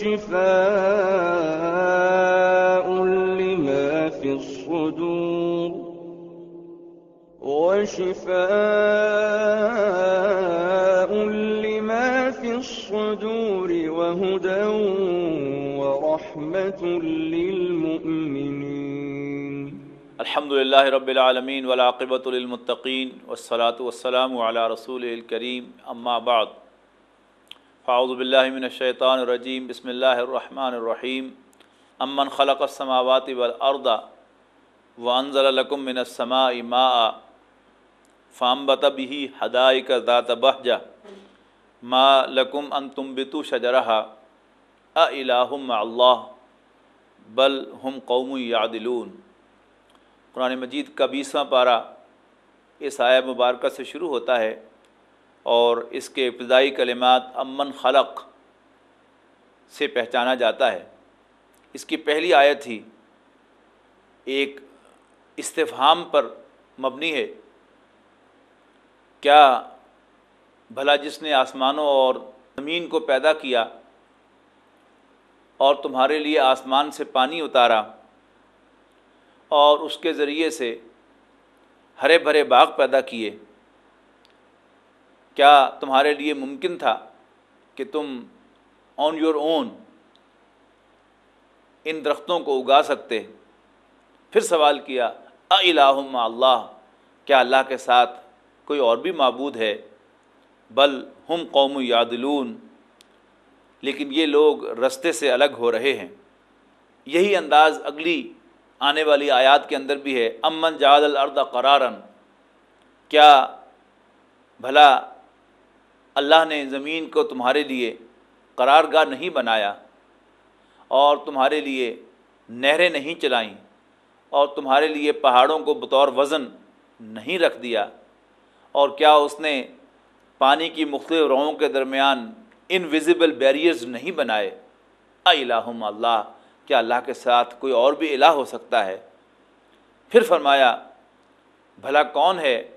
وشفاء لما في الصدور وشفاء لما في الصدور وهدى ورحمة للمؤمنين. الحمد للہ رب العالمین ولاقبۃ للمتقین والصلاة والسلام علی رسول الکریم اما بعد فاعوذ باللہ من الشیطان الرجیم، بسم اللہ الرحمن الرحیم. امن خلق السماوات والارض وانزل لکم من السماء ماء فانبت به حدائق ذات بہجہ. ما لکم ان تنبتوا شجرها االہ مع اللہ، بل ہم قوم یعدلون. قرآن مجید کا بیسواں پارہ اس آیہ مبارکہ سے شروع ہوتا ہے. اور اس کے ابتدائی کلمات امن خلق سے پہچانا جاتا ہے۔ اس کی پہلی آیت ہی ایک استفہام پر مبنی ہے۔ کیا بھلا جس نے آسمانوں اور زمین کو پیدا کیا اور تمہارے لیے آسمان سے پانی اتارا اور اس کے ذریعے سے ہرے بھرے باغ پیدا کیے۔ کیا تمہارے لیے ممکن تھا کہ تم آن یور اون ان درختوں کو اگا سکتے؟ پھر سوال کیا الہم اللہ، کیا اللہ کے ساتھ کوئی اور بھی معبود ہے؟ بل ہم قوم یادلون لیکن یہ لوگ رستے سے الگ ہو رہے ہیں۔ یہی انداز اگلی آنے والی آیات کے اندر بھی ہے، امن جاد الارض قرارن کیا بھلا اللہ نے زمین کو تمہارے لیے قرار گاہ نہیں بنایا اور تمہارے لیے نہریں نہیں چلائیں اور تمہارے لیے پہاڑوں کو بطور وزن نہیں رکھ دیا اور کیا اس نے پانی کی مختلف روؤں کے درمیان انویزیبل بیریئرز نہیں بنائے؟ الہم اللہ، کیا اللہ کے ساتھ کوئی اور بھی الہ ہو سکتا ہے؟ پھر فرمایا، بھلا کون ہے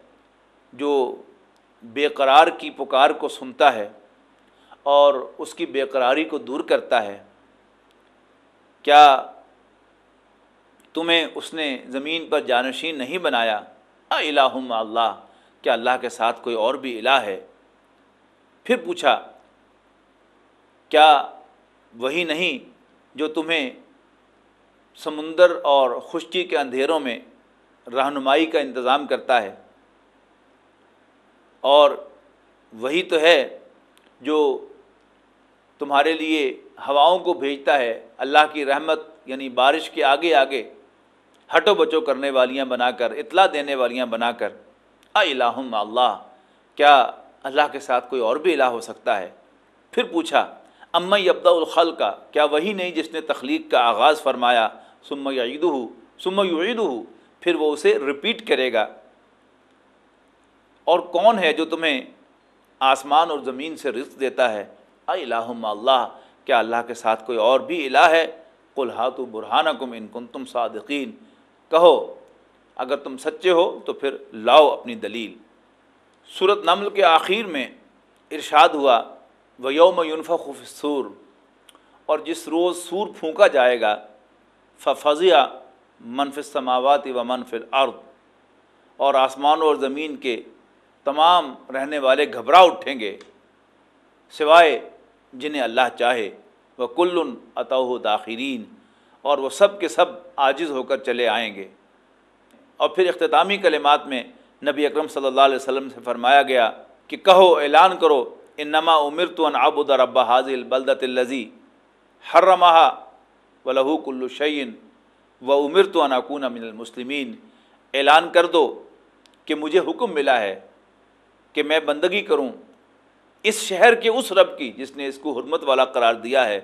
جو بے قرار کی پکار کو سنتا ہے اور اس کی بے قراری کو دور کرتا ہے۔ کیا تمہیں اس نے زمین پر جانشین نہیں بنایا؟ الہم اللہ۔ کیا اللہ کے ساتھ کوئی اور بھی الہ ہے؟ پھر پوچھا، کیا وہی نہیں جو تمہیں سمندر اور خشکی کے اندھیروں میں رہنمائی کا انتظام کرتا ہے؟ اور وہی تو ہے جو تمہارے لیے ہواؤں کو بھیجتا ہے، اللہ کی رحمت یعنی بارش کے آگے آگے ہٹو بچو کرنے والیاں بنا کر، اطلاع دینے والیاں بنا کر۔ الہم اللہ، کیا اللہ کے ساتھ کوئی اور بھی الہ ہو سکتا ہے؟ پھر پوچھا امّ ابدا الخل کا کیا وہی نہیں جس نے تخلیق کا آغاز فرمایا؟ سم عید ہو سم عید ہو پھر وہ اسے رپیٹ کرے گا۔ اور کون ہے جو تمہیں آسمان اور زمین سے رزق دیتا ہے؟ الہم اللہ، کیا اللہ کے ساتھ کوئی اور بھی الہ ہے؟ قلحات و برہانہ کم ان کن تم صادقین۔ کہو، اگر تم سچے ہو تو پھر لاؤ اپنی دلیل۔ صورت نمل کے آخر میں ارشاد ہوا و یوم یونفق سور اور جس روز سور پھونکا جائے گا فضیہ منف سماوات و منف الارض اور آسمان اور زمین کے تمام رہنے والے گھبرا اٹھیں گے، سوائے جنہیں اللہ چاہے۔ وہ کل عطو داخرین اور وہ سب کے سب عاجز ہو کر چلے آئیں گے۔ اور پھر اختتامی کلمات میں نبی اکرم صلی اللہ علیہ وسلم سے فرمایا گیا کہ کہو، اعلان کرو، انما عمر تو آبود ربا حاضل بلدت الزی ہر رمحہ و لہو کلشعین و عمر تو اناکون من المسلمین اعلان کر دو کہ مجھے حکم ملا ہے۔ کہ میں بندگی کروں اس شہر کے اس رب کی جس نے اس کو حرمت والا قرار دیا ہے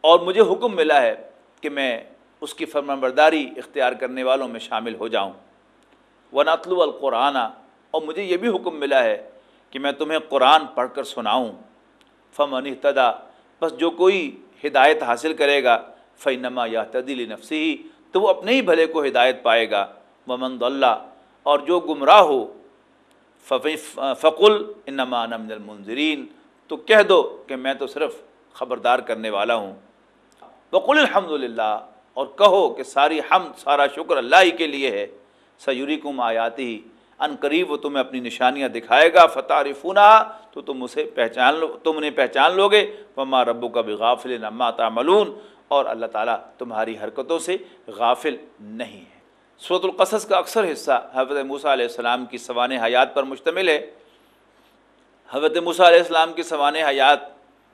اور مجھے حکم ملا ہے کہ میں اس کی فرما برداری اختیار کرنے والوں میں شامل ہو جاؤں۔ و القرآن، اور مجھے یہ بھی حکم ملا ہے کہ میں تمہیں قرآن پڑھ کر سناؤں۔ فمن اہتدا بس جو کوئی ہدایت حاصل کرے گا فینما یا تدیل نفسی تو وہ اپنے ہی بھلے کو ہدایت پائے گا۔ ممند اللہ اور جو گمراہ ہو فقل انما من المنظرین تو کہہ دو کہ میں تو صرف خبردار کرنے والا ہوں۔ بقل الحمد للہ اور کہو کہ ساری حمد، سارا شکر اللہ ہی کے لیے ہے۔ سیوری کم آیاتی۔ ان قریب وہ تمہیں اپنی نشانیاں دکھائے گا۔ فتح رفونا تو تم اسے پہچان لو تم انہیں پہچان لو گے وما ربو کا بھی غافل نما تعملون۔ اور اللہ تعالیٰ تمہاری حرکتوں سے غافل نہیں ہے۔ صورت القصص کا اکثر حصہ حضرت موسیٰ علیہ السلام کی سوان حیات پر مشتمل ہے۔ حضرت موسیٰ علیہ السلام کی سوان حیات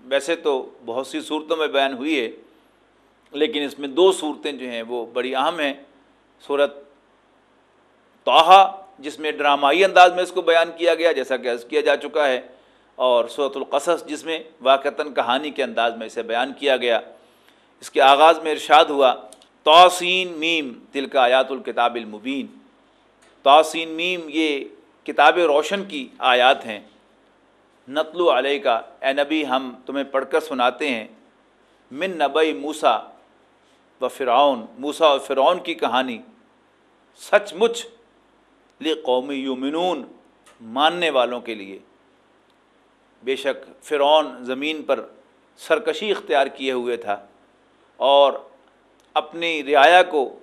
ویسے تو بہت سی صورتوں میں بیان ہوئی ہے، لیکن اس میں دو صورتیں جو ہیں وہ بڑی اہم ہیں۔ صورت توحہ جس میں ڈرامائی انداز میں اس کو بیان کیا گیا، جیسا کہ عرض کیا جا چکا ہے، اور صورت القصص، جس میں واقعتاً کہانی کے انداز میں اسے بیان کیا گیا۔ اس کے آغاز میں ارشاد ہوا توسین میم تل کا آیات الکتاب المبین۔ توسین میم یہ کتاب روشن کی آیات ہیں۔ نتل علیہ کا اے نبی، ہم تمہیں پڑھ کر سناتے ہیں۔ من نبئی موسا و فرعون موسا و فرعون کی کہانی۔ سچ مچ لی قومی یومنون ماننے والوں کے لیے۔ بے شک فرعون زمین پر سرکشی اختیار کیے ہوئے تھا اور اپنی رعایا کو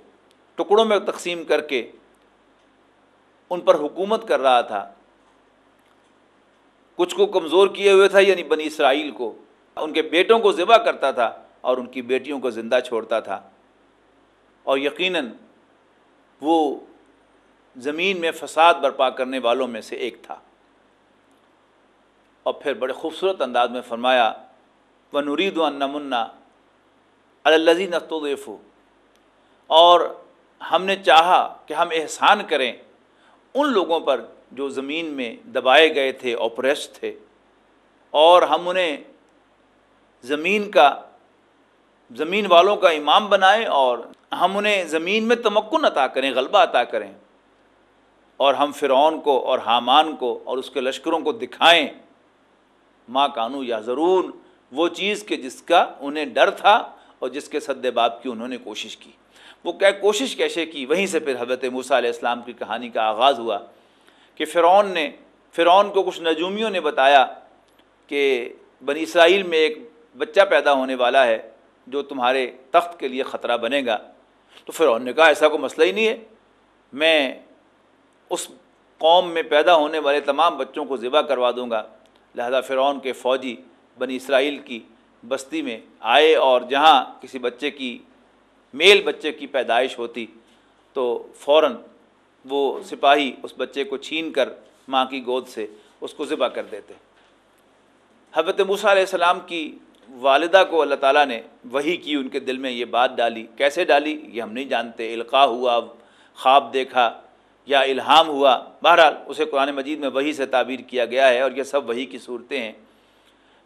ٹکڑوں میں تقسیم کر کے ان پر حکومت کر رہا تھا۔ کچھ کو کمزور کیے ہوئے تھا یعنی بنی اسرائیل کو۔ ان کے بیٹوں کو ذبح کرتا تھا اور ان کی بیٹیوں کو زندہ چھوڑتا تھا۔ اور یقیناً وہ زمین میں فساد برپا کرنے والوں میں سے ایک تھا۔ اور پھر بڑے خوبصورت انداز میں فرمایا و نورید و نمنا اللزی نستودیف اور ہم نے چاہا کہ ہم احسان کریں ان لوگوں پر جو زمین میں دبائے گئے تھے اوپریس تھے، اور ہم انہیں زمین کا، زمین والوں کا امام بنائیں، اور ہم انہیں زمین میں تمکن عطا کریں، غلبہ عطا کریں، اور ہم فرعون کو اور حامان کو اور اس کے لشکروں کو دکھائیں۔ ماں کانو یا ضرور وہ چیز کہ جس کا انہیں ڈر تھا اور جس کے سد باپ کی انہوں نے کوشش کی۔ وہ کیا کوشش کیسے کی؟ وہیں سے پھر حضرت موسیٰ علیہ السلام کی کہانی کا آغاز ہوا کہ فرعون نے، فرعون کو کچھ نجومیوں نے بتایا کہ بنی اسرائیل میں ایک بچہ پیدا ہونے والا ہے جو تمہارے تخت کے لیے خطرہ بنے گا۔ تو فرعون نے کہا، ایسا کوئی مسئلہ ہی نہیں ہے۔ میں اس قوم میں پیدا ہونے والے تمام بچوں کو ذبح کروا دوں گا۔ لہذا فرعون کے فوجی بنی اسرائیل کی بستی میں آئے اور جہاں کسی بچے کی، میل بچے کی پیدائش ہوتی تو فوراً وہ سپاہی اس بچے کو چھین کر ماں کی گود سے اس کو ذبح کر دیتے۔ حضرت موسیٰ علیہ السلام کی والدہ کو اللہ تعالیٰ نے وہی کی، ان کے دل میں یہ بات ڈالی۔ کیسے ڈالی؟ یہ ہم نہیں جانتے۔ القاع ہوا، خواب دیکھا یا الہام ہوا۔ بہرحال اسے قرآن مجید میں وہی سے تعبیر کیا گیا ہے اور یہ سب وہی کی صورتیں ہیں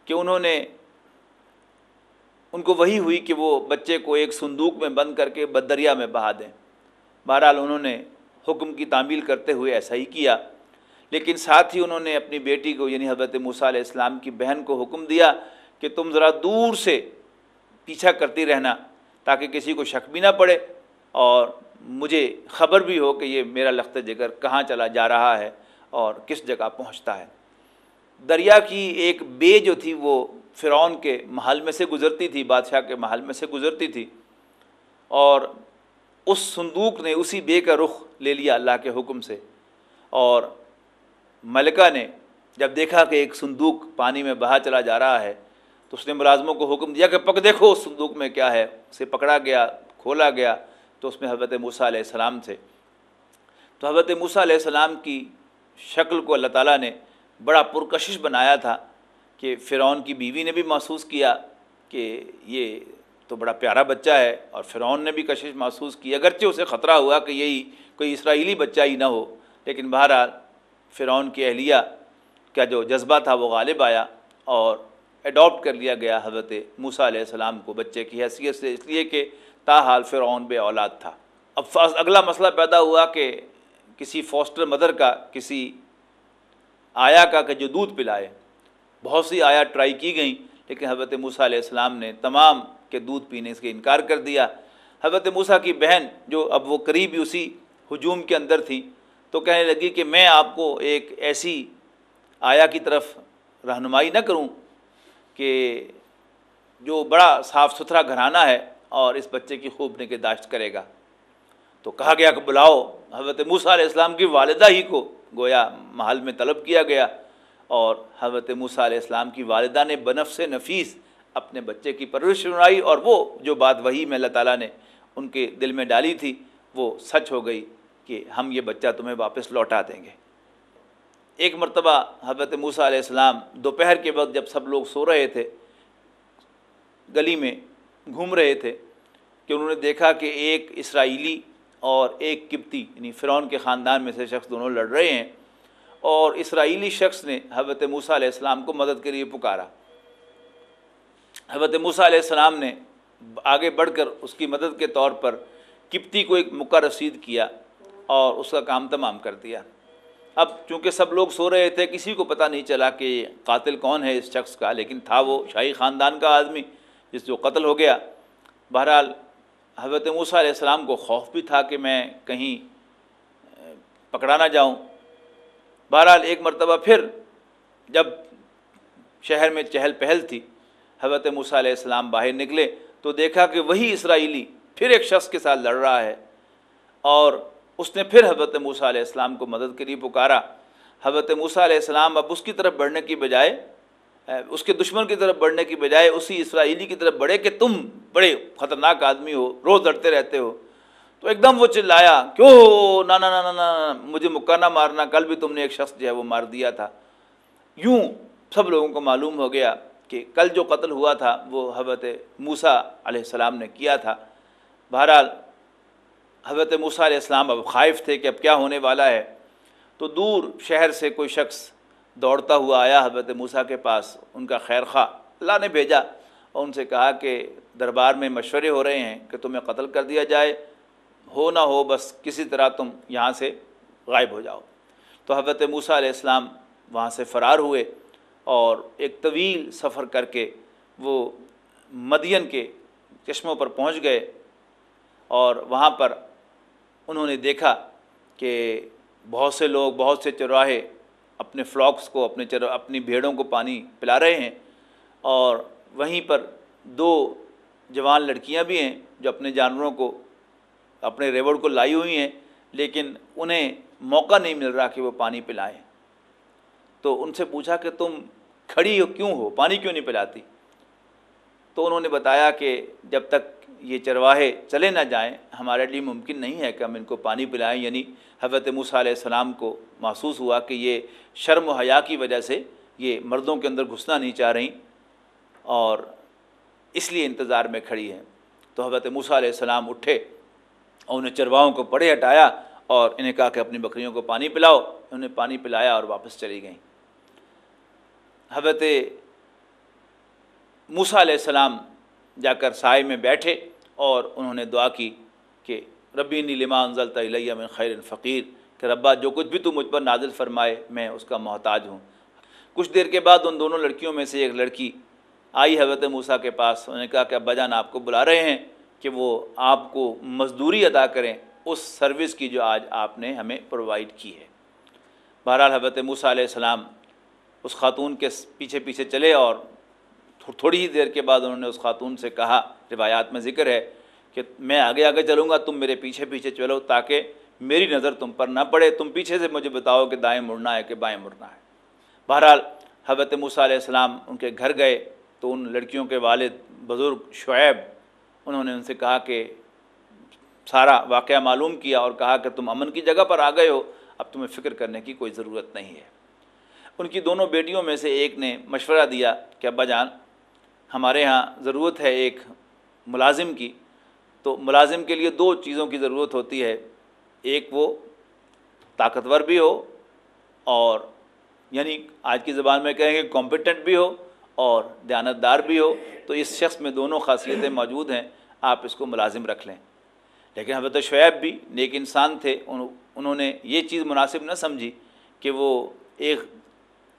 کہ انہوں نے ان کو وہی ہوئی کہ وہ بچے کو ایک صندوق میں بند کر کے بدریا میں بہا دیں۔ بہرحال انہوں نے حکم کی تعمیل کرتے ہوئے ایسا ہی کیا۔ لیکن ساتھ ہی انہوں نے اپنی بیٹی کو یعنی حضرت موسیٰ علیہ السلام کی بہن کو حکم دیا کہ تم ذرا دور سے پیچھا کرتی رہنا تاکہ کسی کو شک بھی نہ پڑے۔ اور مجھے خبر بھی ہو کہ یہ میرا لخت جگر کہاں چلا جا رہا ہے اور کس جگہ پہنچتا ہے۔ دریا کی ایک بے جو تھی وہ فرعون کے محل میں سے گزرتی تھی، بادشاہ کے محل میں سے گزرتی تھی اور اس صندوق نے اسی بے کا رخ لے لیا اللہ کے حکم سے۔ اور ملکہ نے جب دیکھا کہ ایک صندوق پانی میں بہا چلا جا رہا ہے، تو اس نے ملازموں کو حکم دیا کہ پک دیکھو اس صندوق میں کیا ہے۔ اسے پکڑا گیا، کھولا گیا، تو اس میں حضرت موسیٰ علیہ السلام تھے۔ تو حضرت موسیٰ علیہ السلام کی شکل کو اللہ تعالیٰ نے بڑا پرکشش بنایا تھا۔ کہ فرعون کی بیوی نے بھی محسوس کیا کہ یہ تو بڑا پیارا بچہ ہے اور فرعون نے بھی کشش محسوس کی، اگرچہ اسے خطرہ ہوا کہ یہی کوئی اسرائیلی بچہ ہی نہ ہو، لیکن بہرحال فرعون کی اہلیہ کا جو جذبہ تھا وہ غالب آیا اور اڈاپٹ کر لیا گیا حضرت موسیٰ علیہ السلام کو بچے کی حیثیت سے، اس لیے کہ تاحال فرعون بے اولاد تھا۔ اب اگلا مسئلہ پیدا ہوا کہ کسی فوسٹر مدر کا، کسی آیا کا کہ جو دودھ پلائے۔ بہت سی آیا ٹرائی کی گئیں، لیکن حضرت موسیٰ علیہ السلام نے تمام کے دودھ پینے سے انکار کر دیا۔ حضرت موسیٰ کی بہن جو اب وہ قریبی اسی ہجوم کے اندر تھی، تو کہنے لگی کہ میں آپ کو ایک ایسی آیا کی طرف رہنمائی نہ کروں کہ جو بڑا صاف ستھرا گھرانہ ہے اور اس بچے کی خوب نگہداشت کرے گا۔ تو کہا گیا کہ بلاؤ، حضرت موسیٰ علیہ السلام کی والدہ ہی کو گویا محل میں طلب کیا گیا۔ اور حضرت موسیٰ علیہ السلام کی والدہ نے بنف سے نفیس اپنے بچے کی پرورش سنائی اور وہ جو بات وہی میں اللہ تعالیٰ نے ان کے دل میں ڈالی تھی، وہ سچ ہو گئی کہ ہم یہ بچہ تمہیں واپس لوٹا دیں گے۔ ایک مرتبہ حضرت موسیٰ علیہ السلام دوپہر کے وقت جب سب لوگ سو رہے تھے، گلی میں گھوم رہے تھے کہ انہوں نے دیکھا کہ ایک اسرائیلی اور ایک کبتی یعنی فرعون کے خاندان میں سے شخص دونوں لڑ رہے ہیں۔ اور اسرائیلی شخص نے حضرت موسیٰ علیہ السلام کو مدد کے لیے پکارا۔ حضرت موسیٰ علیہ السلام نے آگے بڑھ کر اس کی مدد کے طور پر کپتی کو ایک مکہ رسید کیا اور اس کا کام تمام کر دیا۔ اب چونکہ سب لوگ سو رہے تھے، کسی کو پتہ نہیں چلا کہ قاتل کون ہے اس شخص کا، لیکن تھا وہ شاہی خاندان کا آدمی جس جو قتل ہو گیا۔ بہرحال حضرت موسیٰ علیہ السلام کو خوف بھی تھا کہ میں کہیں پکڑا نہ جاؤں۔ بہرحال ایک مرتبہ پھر جب شہر میں چہل پہل تھی، حضرت موسیٰ علیہ السلام باہر نکلے تو دیکھا کہ وہی اسرائیلی پھر ایک شخص کے ساتھ لڑ رہا ہے اور اس نے پھر حضرت موسیٰ علیہ السلام کو مدد کے لیے پکارا۔ حضرت موسیٰ علیہ السلام اب اس کی طرف بڑھنے کی بجائے، اس کے دشمن کی طرف بڑھنے کی بجائے اسی اسرائیلی کی طرف بڑھے کہ تم بڑے خطرناک آدمی ہو، روز لڑتے رہتے ہو۔ تو ایک دم وہ چلایا، کیوں؟ ہو نہ نہ مجھے مکہ نہ مارنا، کل بھی تم نے ایک شخص جو ہے وہ مار دیا تھا۔ یوں سب لوگوں کو معلوم ہو گیا کہ کل جو قتل ہوا تھا، وہ حضرت موسیٰ علیہ السلام نے کیا تھا۔ بہرحال، حضرت موسیٰ علیہ السلام اب خائف تھے کہ اب کیا ہونے والا ہے۔ تو دور شہر سے کوئی شخص دوڑتا ہوا آیا حضرت موسیٰ کے پاس، ان کا خیر خواہ۔ اللہ نے بھیجا اور ان سے کہا کہ دربار میں مشورے ہو رہے ہیں کہ تمہیں قتل کر دیا جائے۔ ہو نہ ہو، بس کسی طرح تم یہاں سے غائب ہو جاؤ۔ تو حضرت موسیٰ علیہ السلام وہاں سے فرار ہوئے اور ایک طویل سفر کر کے وہ مدین کے چشموں پر پہنچ گئے اور وہاں پر انہوں نے دیکھا کہ بہت سے لوگ، بہت سے چراہے اپنے فلاکس کو، اپنے چر اپنی بھیڑوں کو پانی پلا رہے ہیں اور وہیں پر دو جوان لڑکیاں بھی ہیں جو اپنے جانوروں کو اپنے ریوڑ کو لائی ہوئی ہیں، لیکن انہیں موقع نہیں مل رہا کہ وہ پانی پلائیں۔ تو ان سے پوچھا کہ تم کھڑی ہو، کیوں ہو؟ پانی کیوں نہیں پلاتی؟ تو انہوں نے بتایا کہ جب تک یہ چرواہے چلے نہ جائیں، ہمارے لیے ممکن نہیں ہے کہ ہم ان کو پانی پلائیں۔ یعنی حضرت موسیٰ علیہ السلام کو محسوس ہوا کہ یہ شرم و حیا کی وجہ سے یہ مردوں کے اندر گھسنا نہیں چاہ رہی اور اس لیے انتظار میں کھڑی ہیں۔ تو حضرت موسیٰ علیہ السلام اٹھے۔ اور انہیں چرواہوں کو پڑے ہٹایا اور انہیں کہا کہ اپنی بکریوں کو پانی پلاؤ۔ انہیں پانی پلایا اور واپس چلی گئیں۔ حضرت موسیٰ علیہ السلام جا کر سائے میں بیٹھے اور انہوں نے دعا کی کہ ربی لما انزلتا الیہ من خیر فقیر، کہ ربا جو کچھ بھی تو مجھ پر نازل فرمائے میں اس کا محتاج ہوں۔ کچھ دیر کے بعد ان دونوں لڑکیوں میں سے ایک لڑکی آئی حضرت موسیٰ کے پاس، انہوں نے کہا کہ ابا جان آپ کو بلا رہے ہیں۔ کہ وہ آپ کو مزدوری ادا کریں اس سروس کی جو آج آپ نے ہمیں پرووائڈ کی ہے۔ بہرحال حضرت موسیٰ علیہ السلام اس خاتون کے پیچھے پیچھے چلے اور تھوڑی ہی دیر کے بعد انہوں نے اس خاتون سے کہا، روایات میں ذکر ہے کہ میں آگے آگے چلوں گا، تم میرے پیچھے پیچھے چلو تاکہ میری نظر تم پر نہ پڑے۔ تم پیچھے سے مجھے بتاؤ کہ دائیں مڑنا ہے کہ بائیں مڑنا ہے۔ بہرحال حضرت موسیٰ علیہ السلام ان کے گھر گئے تو ان لڑکیوں کے والد بزرگ شعیب انہوں نے ان سے کہا کہ سارا واقعہ معلوم کیا اور کہا کہ تم امن کی جگہ پر آ گئے ہو، اب تمہیں فکر کرنے کی کوئی ضرورت نہیں ہے۔ ان کی دونوں بیٹیوں میں سے ایک نے مشورہ دیا کہ ابا جان، ہمارے ہاں ضرورت ہے ایک ملازم کی۔ تو ملازم کے لیے دو چیزوں کی ضرورت ہوتی ہے۔ ایک وہ طاقتور بھی ہو اور یعنی آج کی زبان میں کہیں گے کمپیٹنٹ بھی ہو۔ اور دیانتدار بھی ہو، تو اس شخص میں دونوں خاصیتیں موجود ہیں، آپ اس کو ملازم رکھ لیں۔ لیکن حضرت شعیب بھی نیک انسان تھے، انہوں نے یہ چیز مناسب نہ سمجھی کہ وہ ایک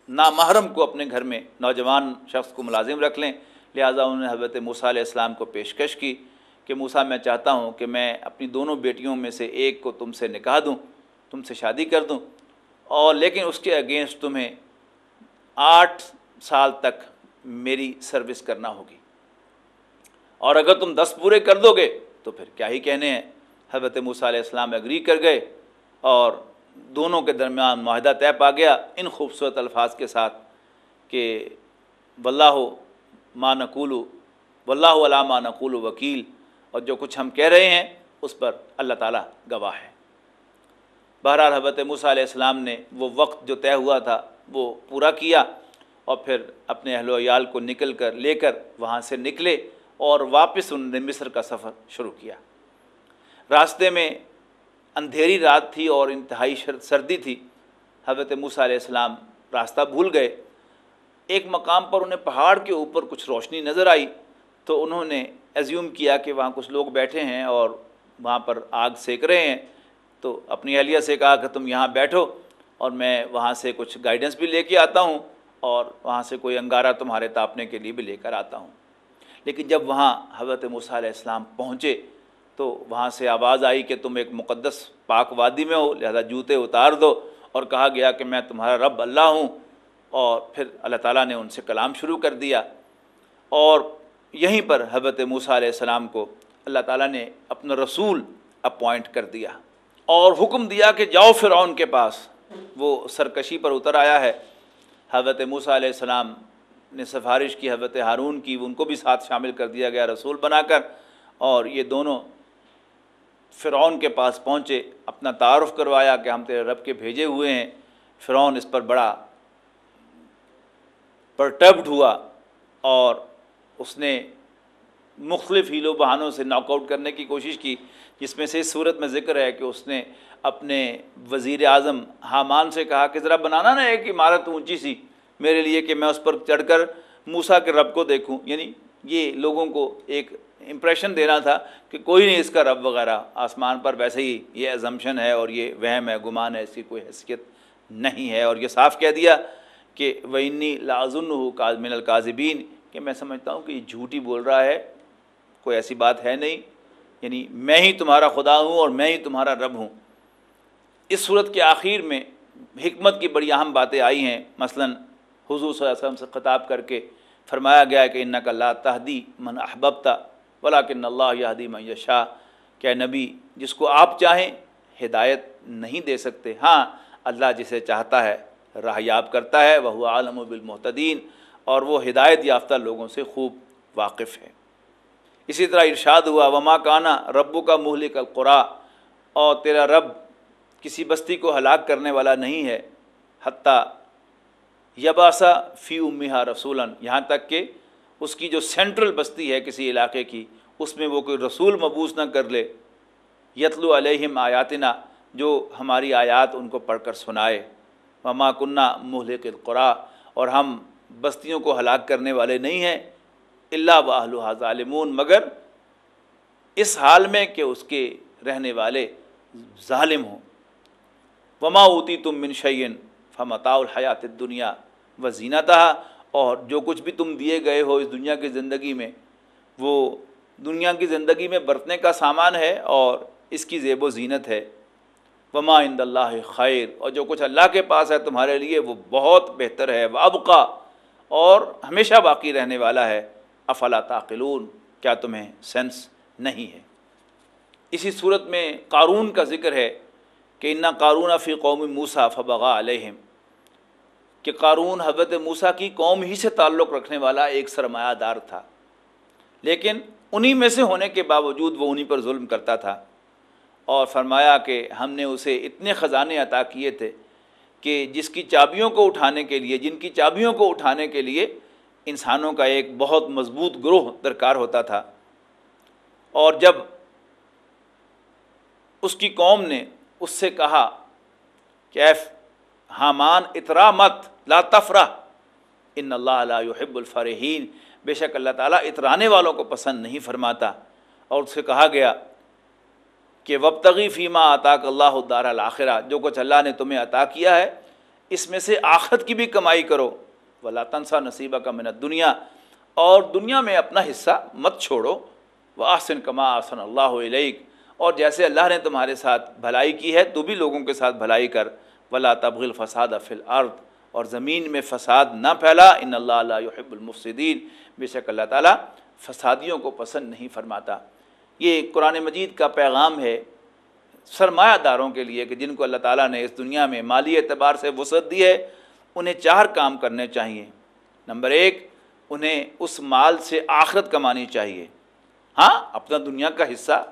نامحرم کو اپنے گھر میں نوجوان شخص کو ملازم رکھ لیں۔ لہٰذا انہوں نے حضرت موسیٰ علیہ السلام کو پیشکش کی کہ موسیٰ، میں چاہتا ہوں کہ میں اپنی دونوں بیٹیوں میں سے ایک کو تم سے نکاح دوں، تم سے شادی کر دوں۔ اور لیکن اس کے اگینسٹ تمہیں آٹھ سال تک میری سروس کرنا ہوگی۔ اور اگر تم دس پورے کر دو گے، تو پھر کیا ہی کہنے ہیں؟ حضرت موسیٰ علیہ السلام اگری کر گئے اور دونوں کے درمیان معاہدہ طے پا گیا ان خوبصورت الفاظ کے ساتھ کہ واللہ ما نقول، واللہ علا ما نقول وکیل، اور جو کچھ ہم کہہ رہے ہیں اس پر اللہ تعالیٰ گواہ ہے۔ بہرحال حضرت موسیٰ علیہ السلام نے وہ وقت جو طے ہوا تھا وہ پورا کیا۔ اور پھر اپنے اہل و عیال کو نکل کر لے کر وہاں سے نکلے اور واپس انہوں نے مصر کا سفر شروع کیا۔ راستے میں اندھیری رات تھی اور انتہائی سردی تھی۔ حضرت موسیٰ علیہ السلام راستہ بھول گئے۔ ایک مقام پر انہیں پہاڑ کے اوپر کچھ روشنی نظر آئی۔ تو انہوں نے ایزیوم کیا کہ وہاں کچھ لوگ بیٹھے ہیں اور وہاں پر آگ سیک رہے ہیں۔ تو اپنی اہلیہ سے کہا کہ تم یہاں بیٹھو اور میں وہاں سے کچھ گائیڈنس بھی لے کے آتا ہوں۔ اور وہاں سے کوئی انگارہ تمہارے تاپنے کے لیے بھی لے کر آتا ہوں۔ لیکن جب وہاں حضرت موسیٰ علیہ السلام پہنچے تو وہاں سے آواز آئی کہ تم ایک مقدس پاک وادی میں ہو، لہذا جوتے اتار دو اور کہا گیا کہ میں تمہارا رب اللہ ہوں۔ اور پھر اللہ تعالیٰ نے ان سے کلام شروع کر دیا۔ اور یہیں پر حضرت موسیٰ علیہ السلام کو اللہ تعالیٰ نے اپنا رسول اپوائنٹ کر دیا اور حکم دیا کہ جاؤ فرعون کے پاس۔ وہ سرکشی پر اتر آیا ہے۔ حضرت موسیٰ علیہ السلام نے سفارش کی، حضرت ہارون کی ان کو بھی ساتھ شامل کر دیا گیا رسول بنا کر اور یہ دونوں فرعون کے پاس پہنچے، اپنا تعارف کروایا کہ ہم تیرے رب کے بھیجے ہوئے ہیں۔ فرعون اس پر بڑا پرٹبڈ ہوا اور اس نے مختلف ہیلو بہانوں سے ناک آؤٹ کرنے کی کوشش کی، جس میں سے اس صورت میں ذکر ہے کہ اس نے اپنے وزیر اعظم حامان سے کہا کہ ذرا بنانا نا ایک عمارت اونچی سی میرے لیے کہ میں اس پر چڑھ کر موسا کے رب کو دیکھوں۔ یعنی یہ لوگوں کو ایک امپریشن دینا تھا کہ کوئی نہیں اس کا رب وغیرہ۔ آسمان پر ویسے ہی یہ ایزمشن ہے اور یہ وہم ہے، گمان ہے، اس کی کوئی حیثیت نہیں ہے۔ اور یہ صاف کہہ دیا کہ وینی لازن ہو کازمن القاظبین کہ میں سمجھتا ہوں کہ یہ جھوٹی بول رہا ہے، کوئی ایسی بات ہے نہیں۔ یعنی میں ہی تمہارا خدا ہوں اور میں ہی تمہارا رب ہوں۔ اس صورت کے آخر میں حکمت کی بڑی اہم باتیں آئی ہیں۔ مثلا حضور صلی اللہ علیہ وسلم سے خطاب کر کے فرمایا گیا کہ ان کا اللہ تحدی من احببتا ولاکن اللہ یہدی من یشا کہ نبی، جس کو آپ چاہیں ہدایت نہیں دے سکتے۔ ہاں اللہ جسے چاہتا ہے راہیاب کرتا ہے وہ عالم و بالمحتدین اور وہ ہدایت یافتہ لوگوں سے خوب واقف ہے۔ اسی طرح ارشاد ہوا، وما کانا ربو کا مہلک القرا۔ اور تیرا رب کسی بستی کو ہلاک کرنے والا نہیں ہے، حتیٰ یباسا فی امہا رسولاً، یہاں تک کہ اس کی جو سینٹرل بستی ہے کسی علاقے کی، اس میں وہ کوئی رسول مبوس نہ کر لے۔ یتلو علیہم آیاتنا، جو ہماری آیات ان کو پڑھ کر سنائے۔ وما کنہ مہلک القرا، اور ہم بستیوں کو ہلاک کرنے والے نہیں ہیں اللہ باہل ظالمون، مگر اس حال میں کہ اس کے رہنے والے ظالم ہوں۔ وما اوتی تم منشین فمتا الحیات دنیا و زینتہ اور جو کچھ بھی تم دیے گئے ہو اس دنیا کی زندگی میں، وہ دنیا کی زندگی میں برتنے کا سامان ہے اور اس کی زیب و زینت ہے۔ وما عند اللہ خیر، اور جو کچھ اللہ کے پاس ہے تمہارے لیے وہ بہت بہتر ہے، وہ ابقا، اور ہمیشہ باقی رہنے والا ہے۔ افلا تعقلون، کیا تمہیں سینس نہیں ہے۔ اسی صورت میں قارون کا ذکر ہے۔ کہ انا قارون فی قوم موسا فبغا علیہم کہ قارون حضرت موسا کی قوم ہی سے تعلق رکھنے والا ایک سرمایہ دار تھا۔ لیکن انہی میں سے ہونے کے باوجود وہ انہی پر ظلم کرتا تھا اور فرمایا کہ ہم نے اسے اتنے خزانے عطا کیے تھے کہ جس کی چابیوں کو اٹھانے کے لیے، جن کی چابیوں کو اٹھانے کے لیے انسانوں کا ایک بہت مضبوط گروہ درکار ہوتا تھا۔ اور جب اس کی قوم نے اس سے کہا کہ ایف حامان اطرا مت، لا تفرح، ان اللہ علیہ یحب الفرحین، بے شک اللہ تعالیٰ اترانے والوں کو پسند نہیں فرماتا۔ اور اس سے کہا گیا کہ وبتغی فیمہ عطاق اللہ الدار الآخرہ جو کچھ اللہ نے تمہیں عطا کیا ہے، اس میں سے آخت کی بھی کمائی کرو۔ ولا تنسا نصیبہ کا منت دنیا اور دنیا میں اپنا حصہ مت چھوڑو۔ وہ آسن کما آسن اللہ علیہ اور جیسے اللہ نے تمہارے ساتھ بھلائی کی ہے، تو بھی لوگوں کے ساتھ بھلائی کر۔ ولا تبغل فساد فی الارض اور زمین میں فساد نہ پھیلا۔ ان اللہ علیہ يحب المفسدین بے شک اللہ تعالیٰ فسادیوں کو پسند نہیں فرماتا۔ یہ قرآن مجید کا پیغام ہے سرمایہ داروں کے لیے کہ جن کو اللہ تعالیٰ نے اس دنیا میں مالی اعتبار سے وسعت دی ہے، انہیں چار کام کرنے چاہیے۔ نمبر ایک، انہیں اس مال سے آخرت کمانی چاہیے۔ ہاں اپنا دنیا کا حصہ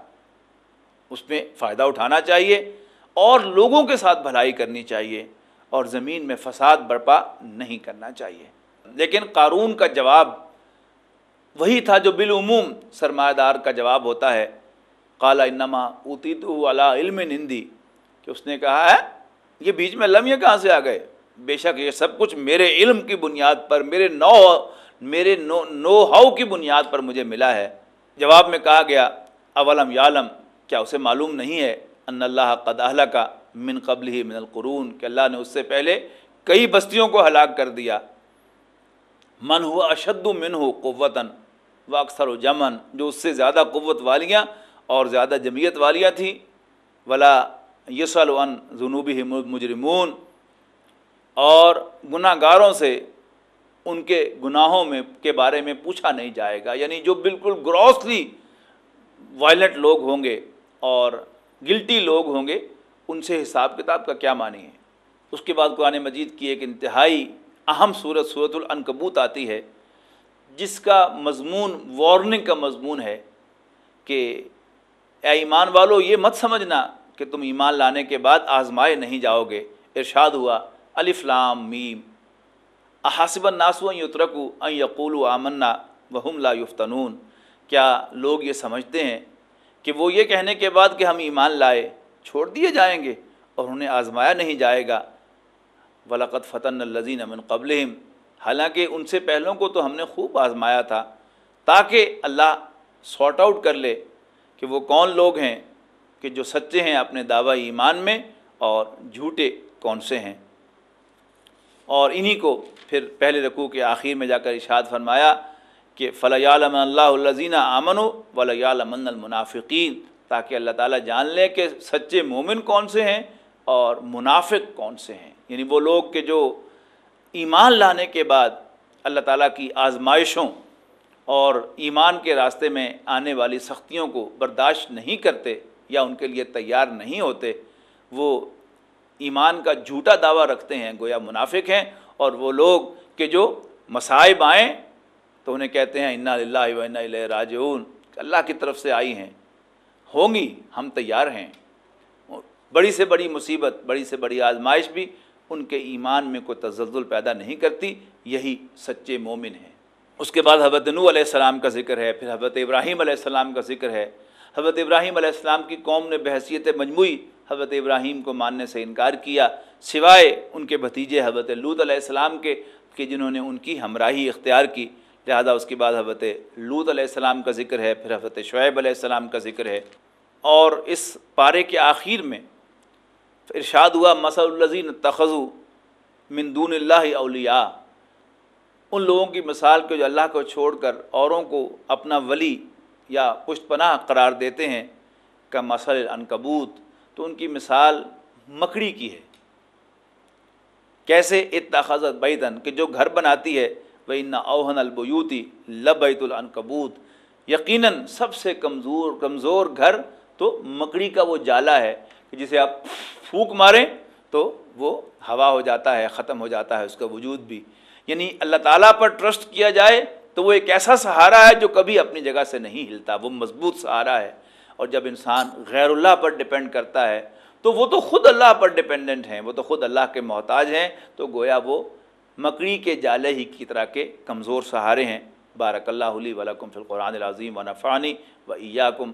اس میں فائدہ اٹھانا چاہیے اور لوگوں کے ساتھ بھلائی کرنی چاہیے اور زمین میں فساد برپا نہیں کرنا چاہیے۔ لیکن قارون کا جواب وہی تھا جو بالعموم سرمایہ دار کا جواب ہوتا ہے۔ کالا انما اوتی تو علم نندی کہ اس نے کہا ہے، یہ بیچ میں لمحے کہاں سے آ گئے؟ بے شک یہ سب کچھ میرے علم کی بنیاد پر، میرے نو میرے نو نو ہاؤ کی بنیاد پر مجھے ملا ہے۔ جواب میں کہا گیا، اولم یالم کیا اسے معلوم نہیں ہے ان اللہ قدالہ کا من قبل ہی من القرون، کہ اللہ نے اس سے پہلے کئی بستیوں کو ہلاک کر دیا۔ من ہوا اشد من ہو قوتاً، و اکثر و جمن جو اس سے زیادہ قوت والیاں اور زیادہ جمعیت والیاں تھیں۔ ولا یسل ون جنوبی مجرمون اور گناہ گاروں سے ان کے گناہوں میں، کے بارے میں پوچھا نہیں جائے گا۔ یعنی جو بالکل گروسلی وائلنٹ لوگ ہوں گے اور گلٹی لوگ ہوں گے، ان سے حساب کتاب کا کیا معنی ہے؟ اس کے بعد قرآن مجید کی ایک انتہائی اہم صورت صورت العنکبوت آتی ہے، جس کا مضمون وارننگ کا مضمون ہے کہ اے ایمان والو، یہ مت سمجھنا کہ تم ایمان لانے کے بعد آزمائے نہیں جاؤ گے۔ ارشاد ہوا الفلام میم۔ احاسب الناسو یترکو ان یقول آمنا وہم لا یفتنون۔ کیا لوگ یہ سمجھتے ہیں کہ وہ یہ کہنے کے بعد کہ ہم ایمان لائے، چھوڑ دیے جائیں گے اور انہیں آزمایا نہیں جائے گا۔ ولاقت فتح الزین امن قبل حالانکہ ان سے پہلوں کو تو ہم نے خوب آزمایا تھا، تاکہ اللہ سارٹ آؤٹ کر لے کہ وہ کون لوگ ہیں، کہ جو سچے ہیں اپنے دعوی ایمان میں اور جھوٹے کون سے ہیں۔ اور انہی کو پھر پہلے رقوع کے آخر میں جا کر اشاد فرمایا کہ فلاح عالم اللہ الزینہ آمن و ولی عالمن المنافقین تاکہ اللہ تعالیٰ جان لے کہ سچے مومن کون سے ہیں اور منافق کون سے ہیں۔ یعنی وہ لوگ کہ جو ایمان لانے کے بعد اللہ تعالیٰ کی آزمائشوں اور ایمان کے راستے میں آنے والی سختیوں کو برداشت نہیں کرتے یا ان کے لیے تیار نہیں ہوتے، وہ ایمان کا جھوٹا دعویٰ رکھتے ہیں، گویا منافق ہیں اور وہ لوگ کہ جو مصائب آئیں تو انہیں کہتے ہیں، انا اللہ و راجعون. اللہ کی طرف سے آئی ہیں۔ ہوں گی، ہم تیار ہیں۔ بڑی سے بڑی مصیبت، بڑی سے بڑی آزمائش بھی ان کے ایمان میں کوئی تزلزل پیدا نہیں کرتی، یہی سچے مومن ہیں۔ اس کے بعد حضرت نو علیہ السلام کا ذکر ہے، پھر حضرت ابراہیم علیہ السلام کا ذکر ہے۔ حضرت ابراہیم علیہ السلام کی قوم نے بحثیت مجموعی حضرت ابراہیم کو ماننے سے انکار کیا، سوائے ان کے بھتیجے حضرت لوت علیہ السلام کے، کہ جنہوں نے ان کی ہمراہی اختیار کی۔ لہذا اس کے بعد حضرت لوت علیہ السلام کا ذکر ہے، پھر حضرت شعیب علیہ السلام کا ذکر ہے۔ اور اس پارے کے آخر میں ارشاد ہوا مسل الزین تخذو من دون اللہ اولیاء ان لوگوں کی مثال کے جو اللہ کو چھوڑ کر اوروں کو اپنا ولی یا پشت پناہ قرار دیتے ہیں کا مسل عنکبوت تو ان کی مثال مکڑی کی ہے۔ کیسے اتخذت بیتن کہ جو گھر بناتی ہے وہ ان اوہن البیوتی لبیت العنکبوت یقیناً سب سے کمزور کمزور گھر تو مکڑی کا وہ جالا ہے کہ جسے آپ پھونک ماریں تو وہ ہوا ہو جاتا ہے، ختم ہو جاتا ہے اس کا وجود بھی۔ یعنی اللہ تعالیٰ پر ٹرسٹ کیا جائے تو وہ ایک ایسا سہارا ہے جو کبھی اپنی جگہ سے نہیں ہلتا، وہ مضبوط سہارا ہے۔ اور جب انسان غیر اللہ پر ڈپینڈ کرتا ہے تو وہ تو خود اللہ پر ڈپینڈنٹ ہیں، وہ تو خود اللہ کے محتاج ہیں تو گویا وہ مکڑی کے جالے ہی کی طرح کے کمزور سہارے ہیں۔ بارک اللہ علی ولکم فی القرآن العظیم و نفانی و ایاکم